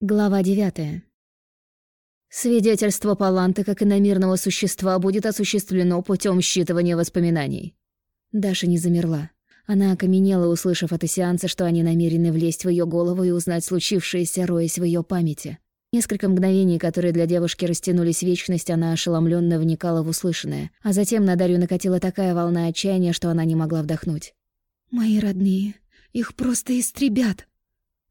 Глава девятая. Свидетельство Паланты как иномирного существа будет осуществлено путем считывания воспоминаний. Даша не замерла. Она окаменела, услышав от Исианца, что они намерены влезть в ее голову и узнать случившееся, роясь в ее памяти. Несколько мгновений, которые для девушки растянулись в вечность, она ошеломленно вникала в услышанное, а затем на Дарью накатила такая волна отчаяния, что она не могла вдохнуть. «Мои родные, их просто истребят!»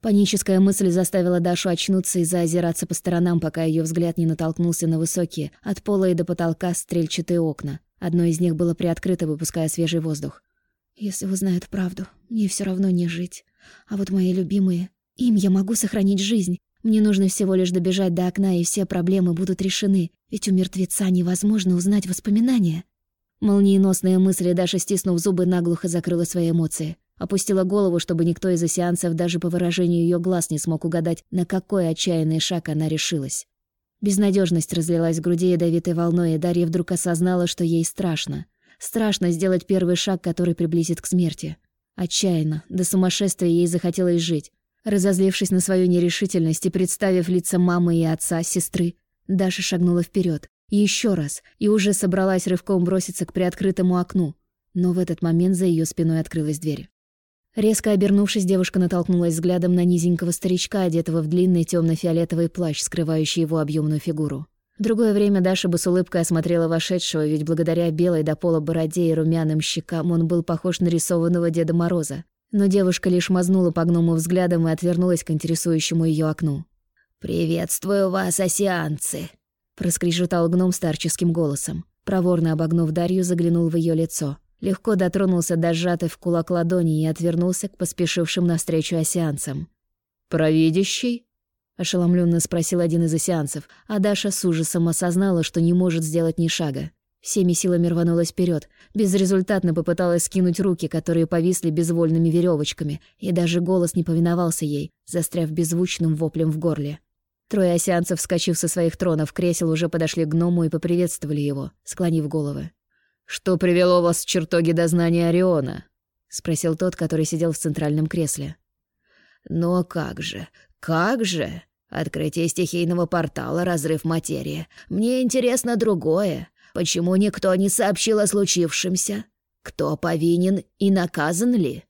Паническая мысль заставила Дашу очнуться и заозираться по сторонам, пока ее взгляд не натолкнулся на высокие, от пола и до потолка, стрельчатые окна. Одно из них было приоткрыто, выпуская свежий воздух. «Если узнают правду, мне все равно не жить. А вот мои любимые, им я могу сохранить жизнь. Мне нужно всего лишь добежать до окна, и все проблемы будут решены, ведь у мертвеца невозможно узнать воспоминания». Молниеносные мысли Даша, стиснув зубы, наглухо закрыла свои эмоции. Опустила голову, чтобы никто из сеансов даже по выражению ее глаз не смог угадать, на какой отчаянный шаг она решилась. Безнадежность разлилась в груди ядовитой волной, и Дарья вдруг осознала, что ей страшно. Страшно сделать первый шаг, который приблизит к смерти. Отчаянно, до сумасшествия ей захотелось жить. Разозлившись на свою нерешительность и представив лица мамы и отца, сестры, Даша шагнула вперед. Еще раз, и уже собралась рывком броситься к приоткрытому окну. Но в этот момент за ее спиной открылась дверь. Резко обернувшись, девушка натолкнулась взглядом на низенького старичка, одетого в длинный темно фиолетовый плащ, скрывающий его объемную фигуру. Другое время Даша бы с улыбкой осмотрела вошедшего, ведь благодаря белой до пола бороде и румяным щекам он был похож на рисованного Деда Мороза. Но девушка лишь мазнула по гному взглядом и отвернулась к интересующему ее окну. «Приветствую вас, осеанцы!» — проскрежетал гном старческим голосом. Проворно обогнув Дарью, заглянул в ее лицо. Легко дотронулся до сжатой в кулак ладони и отвернулся к поспешившим навстречу осеанцам. «Провидящий?» — ошеломленно спросил один из осеанцев, а Даша с ужасом осознала, что не может сделать ни шага. Всеми силами рванулась вперед, безрезультатно попыталась скинуть руки, которые повисли безвольными веревочками, и даже голос не повиновался ей, застряв беззвучным воплем в горле. Трое осеанцев, вскочив со своих тронов, кресел уже подошли к гному и поприветствовали его, склонив головы. «Что привело вас в чертоги дознания Ориона?» — спросил тот, который сидел в центральном кресле. «Но как же, как же? Открытие стихийного портала, разрыв материи. Мне интересно другое. Почему никто не сообщил о случившемся? Кто повинен и наказан ли?»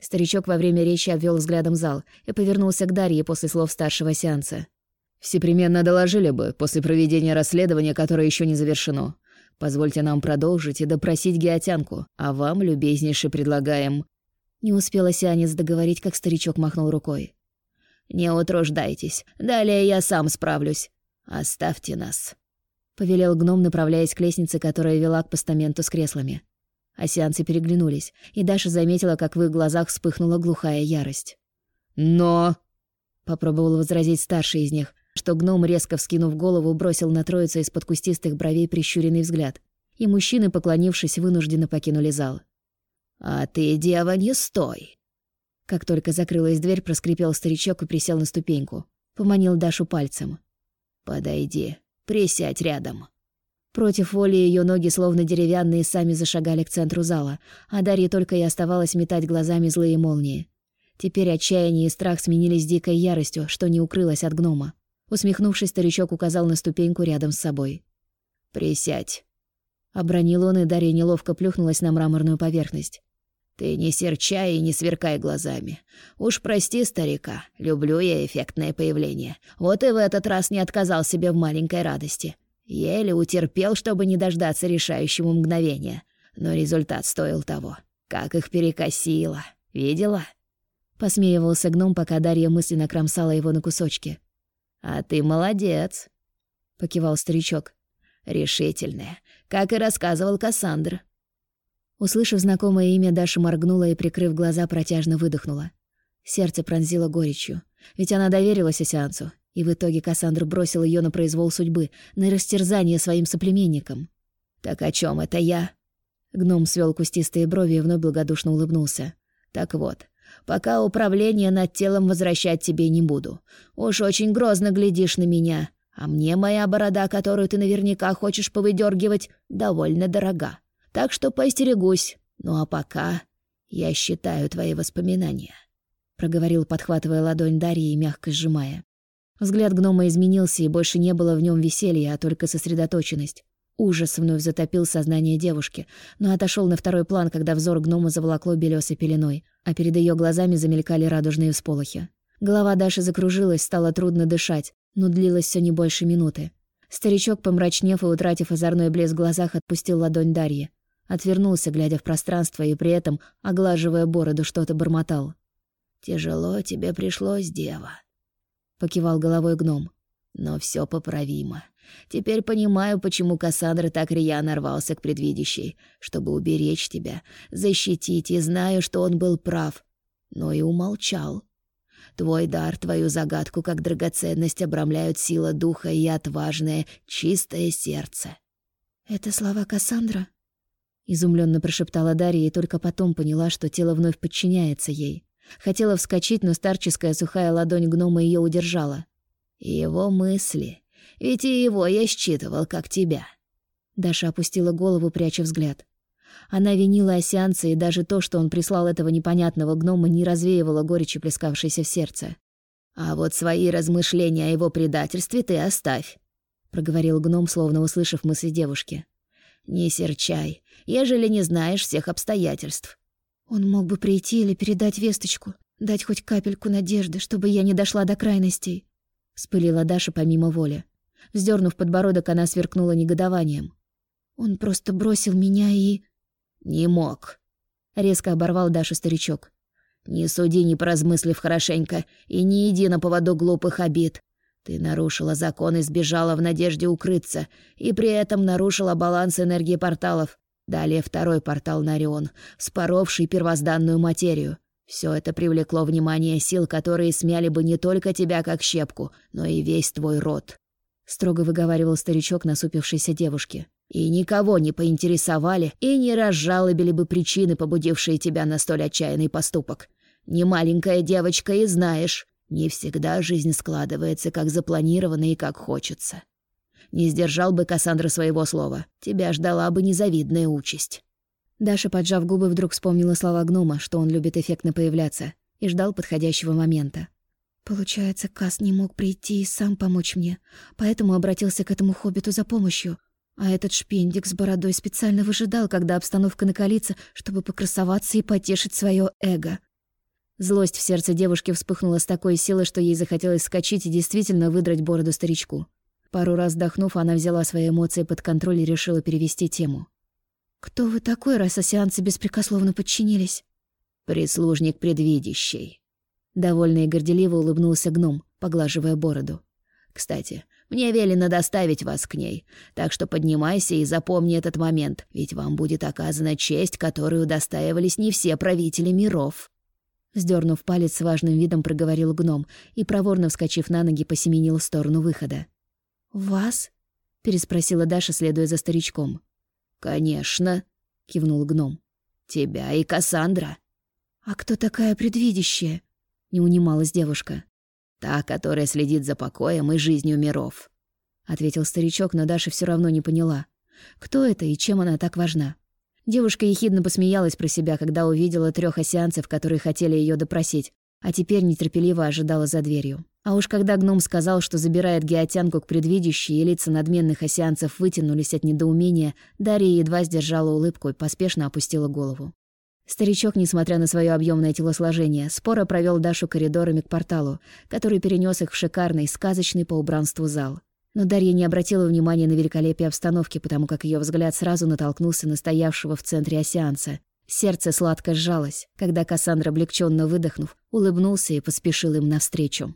Старичок во время речи обвел взглядом зал и повернулся к Дарье после слов старшего сеанса. «Всепременно доложили бы после проведения расследования, которое еще не завершено. Позвольте нам продолжить и допросить геотянку, а вам, любезнейше, предлагаем...» Не успела Сианец договорить, как старичок махнул рукой. «Не утруждайтесь, далее я сам справлюсь. Оставьте нас», — повелел гном, направляясь к лестнице, которая вела к постаменту с креслами. Осянцы переглянулись, и Даша заметила, как в их глазах вспыхнула глухая ярость. «Но...» — попробовал возразить старший из них, что гном, резко вскинув голову, бросил на троицу из-под кустистых бровей прищуренный взгляд. И мужчины, поклонившись, вынужденно покинули зал. «А ты, дева, не стой!» Как только закрылась дверь, проскрипел старичок и присел на ступеньку. Поманил Дашу пальцем. «Подойди, присядь рядом». Против воли ее ноги, словно деревянные, сами зашагали к центру зала, а Дарье только и оставалось метать глазами злые молнии. Теперь отчаяние и страх сменились дикой яростью, что не укрылось от гнома. Усмехнувшись, старичок указал на ступеньку рядом с собой. «Присядь». Обронил он, и Дарья неловко плюхнулась на мраморную поверхность. «Ты не серчай и не сверкай глазами. Уж прости старика, люблю я эффектное появление. Вот и в этот раз не отказал себе в маленькой радости. Еле утерпел, чтобы не дождаться решающего мгновения. Но результат стоил того. Как их перекосило. Видела?» Посмеивался гном, пока Дарья мысленно кромсала его на кусочки. «А ты молодец», — покивал старичок. «Решительная, как и рассказывал Кассандра». Услышав знакомое имя, Даша моргнула и, прикрыв глаза, протяжно выдохнула. Сердце пронзило горечью. Ведь она доверилась Осеансу, и в итоге Кассандра бросил ее на произвол судьбы, на растерзание своим соплеменникам. «Так о чем это я?» Гном свел кустистые брови и вновь благодушно улыбнулся. «Так вот, Пока управление над телом возвращать тебе не буду. Уж очень грозно глядишь на меня, а мне моя борода, которую ты наверняка хочешь повыдергивать, довольно дорога. Так что постерегусь. Ну а пока я считаю твои воспоминания», — проговорил, подхватывая ладонь Дарьи и мягко сжимая. Взгляд гнома изменился, и больше не было в нем веселья, а только сосредоточенность. Ужас вновь затопил сознание девушки, но отошел на второй план, когда взор гнома заволокло белесой пеленой, а перед ее глазами замелькали радужные всполохи. Голова Даши закружилась, стало трудно дышать, но длилось все не больше минуты. Старичок, помрачнев и утратив озорной блеск в глазах, отпустил ладонь Дарьи. Отвернулся, глядя в пространство, и при этом, оглаживая бороду, что-то бормотал. «Тяжело тебе пришлось, дева», — покивал головой гном. «Но все поправимо. Теперь понимаю, почему Кассандра так рьяно рвался к предвидящей, чтобы уберечь тебя, защитить, и знаю, что он был прав, но и умолчал. Твой дар, твою загадку, как драгоценность, обрамляют сила духа и отважное, чистое сердце». «Это слова Кассандра?» Изумленно прошептала Дарья и только потом поняла, что тело вновь подчиняется ей. Хотела вскочить, но старческая сухая ладонь гнома ее удержала. «Его мысли. Ведь и его я считывал, как тебя». Даша опустила голову, пряча взгляд. Она винила Осянца, и даже то, что он прислал этого непонятного гнома, не развеивало горечи, плескавшейся в сердце. «А вот свои размышления о его предательстве ты оставь», — проговорил гном, словно услышав мысли девушки. «Не серчай, ежели не знаешь всех обстоятельств». «Он мог бы прийти или передать весточку, дать хоть капельку надежды, чтобы я не дошла до крайностей», — вспылила Даша помимо воли. Вздернув подбородок, она сверкнула негодованием. «Он просто бросил меня и...» «Не мог», — резко оборвал Дашу старичок. «Не суди, не поразмыслив хорошенько, и не иди на поводу глупых обид. Ты нарушила закон и сбежала в надежде укрыться, и при этом нарушила баланс энергии порталов. Далее второй портал на Орион, споровший первозданную материю. Все это привлекло внимание сил, которые смяли бы не только тебя как щепку, но и весь твой род. Строго выговаривал старичок насупившейся девушке. И никого не поинтересовали и не разжалобили бы причины, побудившие тебя на столь отчаянный поступок. Не маленькая девочка и знаешь, не всегда жизнь складывается, как запланировано и как хочется. Не сдержал бы Кассандра своего слова. Тебя ждала бы незавидная участь». Даша, поджав губы, вдруг вспомнила слова гнома, что он любит эффектно появляться, и ждал подходящего момента. Получается, Кас не мог прийти и сам помочь мне, поэтому обратился к этому хоббиту за помощью. А этот шпендик с бородой специально выжидал, когда обстановка накалится, чтобы покрасоваться и потешить свое эго. Злость в сердце девушки вспыхнула с такой силой, что ей захотелось скачать и действительно выдрать бороду старичку. Пару раз вдохнув, она взяла свои эмоции под контроль и решила перевести тему. «Кто вы такой, раз осеанцы беспрекословно подчинились?» «Прислужник предвидящий». Довольно и горделиво улыбнулся гном, поглаживая бороду. «Кстати, мне велено доставить вас к ней, так что поднимайся и запомни этот момент, ведь вам будет оказана честь, которую удостаивались не все правители миров». Сдернув палец с важным видом, проговорил гном и, проворно вскочив на ноги, посеменил в сторону выхода. «Вас?» — переспросила Даша, следуя за старичком. «Конечно», — кивнул гном. «Тебя и Кассандра». «А кто такая предвидящая?» — не унималась девушка. «Та, которая следит за покоем и жизнью миров», — ответил старичок, но Даша все равно не поняла. Кто это и чем она так важна? Девушка ехидно посмеялась про себя, когда увидела трех осеанцев, которые хотели ее допросить, а теперь нетерпеливо ожидала за дверью. А уж когда гном сказал, что забирает геотянку к предвидящей, и лица надменных осеанцев вытянулись от недоумения, Дарья едва сдержала улыбку и поспешно опустила голову. Старичок, несмотря на свое объемное телосложение, споро провел Дашу коридорами к порталу, который перенес их в шикарный, сказочный по убранству зал. Но Дарья не обратила внимания на великолепие обстановки, потому как ее взгляд сразу натолкнулся на стоявшего в центре осеанца. Сердце сладко сжалось, когда Кассандра, облегченно выдохнув, улыбнулся и поспешил им навстречу.